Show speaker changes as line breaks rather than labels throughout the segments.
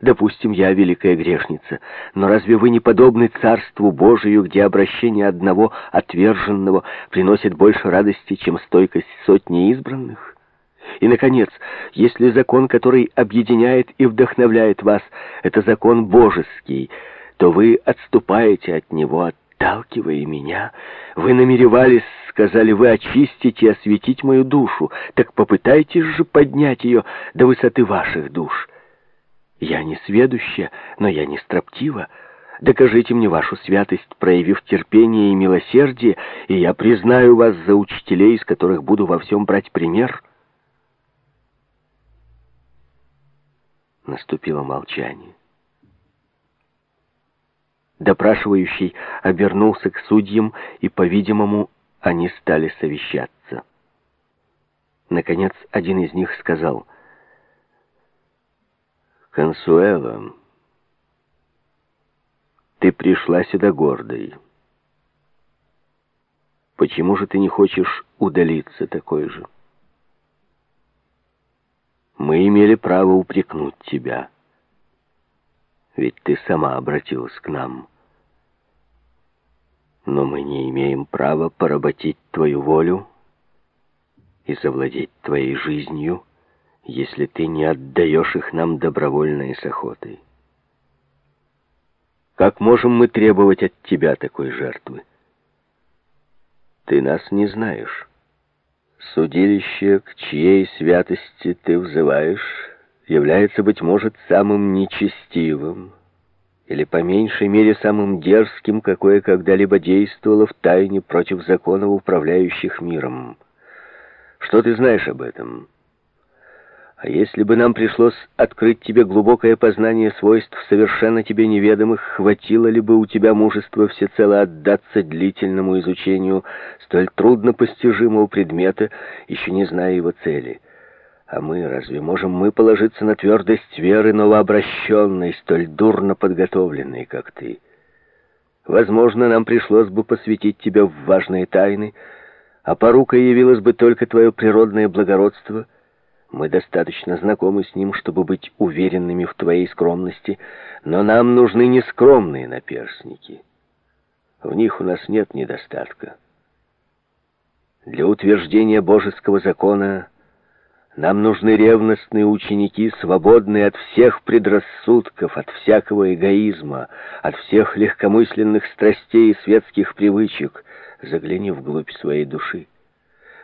Допустим, я великая грешница, но разве вы не подобны Царству Божию, где обращение одного отверженного приносит больше радости, чем стойкость сотни избранных? И, наконец, если закон, который объединяет и вдохновляет вас, это закон божеский, то вы отступаете от него, отталкивая меня. Вы намеревались, сказали вы, очистить и осветить мою душу, так попытайтесь же поднять ее до высоты ваших душ». Я не сведуща, но я не строптива. Докажите мне вашу святость, проявив терпение и милосердие, и я признаю вас за учителей, из которых буду во всем брать пример». Наступило молчание. Допрашивающий обернулся к судьям, и, по-видимому, они стали совещаться. Наконец, один из них сказал — Консуэла, ты пришла сюда гордой. Почему же ты не хочешь удалиться такой же? Мы имели право упрекнуть тебя, ведь ты сама обратилась к нам. Но мы не имеем права поработить твою волю и завладеть твоей жизнью, если ты не отдаешь их нам добровольно и с охотой? Как можем мы требовать от тебя такой жертвы? Ты нас не знаешь. Судилище, к чьей святости ты взываешь, является, быть может, самым нечестивым, или, по меньшей мере, самым дерзким, какое когда-либо действовало в тайне против законов, управляющих миром. Что ты знаешь об этом?» А если бы нам пришлось открыть тебе глубокое познание свойств совершенно тебе неведомых, хватило ли бы у тебя мужества всецело отдаться длительному изучению столь трудно постижимого предмета, еще не зная его цели? А мы, разве можем мы положиться на твердость веры новообращенной, столь дурно подготовленной, как ты? Возможно, нам пришлось бы посвятить тебя в важные тайны, а порукой явилось бы только твое природное благородство — мы достаточно знакомы с ним, чтобы быть уверенными в твоей скромности, но нам нужны не скромные наперсники. В них у нас нет недостатка. Для утверждения божеского закона нам нужны ревностные ученики, свободные от всех предрассудков, от всякого эгоизма, от всех легкомысленных страстей и светских привычек. Загляни вглубь своей души.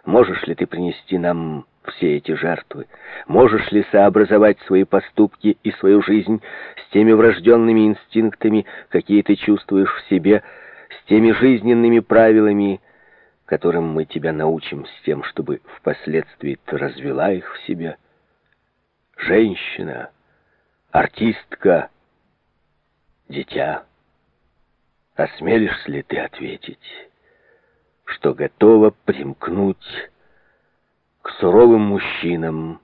Можешь ли ты принести нам все эти жертвы? Можешь ли сообразовать свои поступки и свою жизнь с теми врожденными инстинктами, какие ты чувствуешь в себе, с теми жизненными правилами, которым мы тебя научим с тем, чтобы впоследствии ты развела их в себе? Женщина, артистка, дитя, осмелишься ли ты ответить, что готова примкнуть к суровым мужчинам,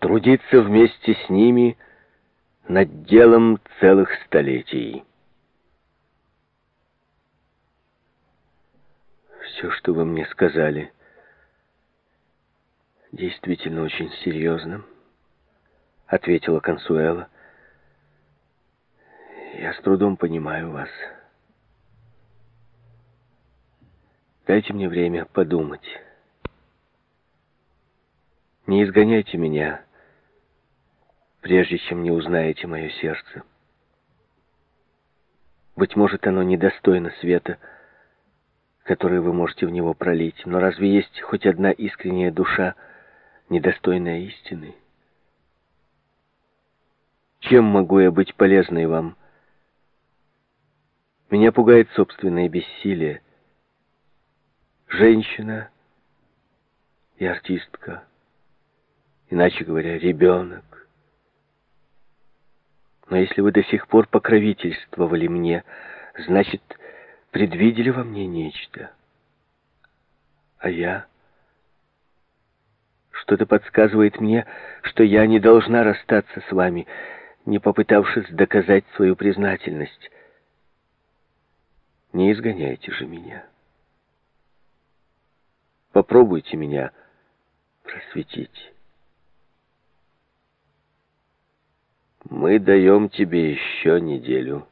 трудиться вместе с ними над делом целых столетий. Все, что вы мне сказали, действительно очень серьезно, ответила Консуэла. Я с трудом понимаю вас. Дайте мне время подумать. Не изгоняйте меня, прежде чем не узнаете мое сердце. Быть может, оно недостойно света, который вы можете в него пролить. Но разве есть хоть одна искренняя душа, недостойная истины? Чем могу я быть полезной вам? Меня пугает собственное бессилие. Женщина и артистка — иначе говоря, ребенок. Но если вы до сих пор покровительствовали мне, значит, предвидели во мне нечто. А я... Что-то подсказывает мне, что я не должна расстаться с вами, не попытавшись доказать свою признательность. Не изгоняйте же меня. Попробуйте меня просветить. Мы даем тебе еще неделю.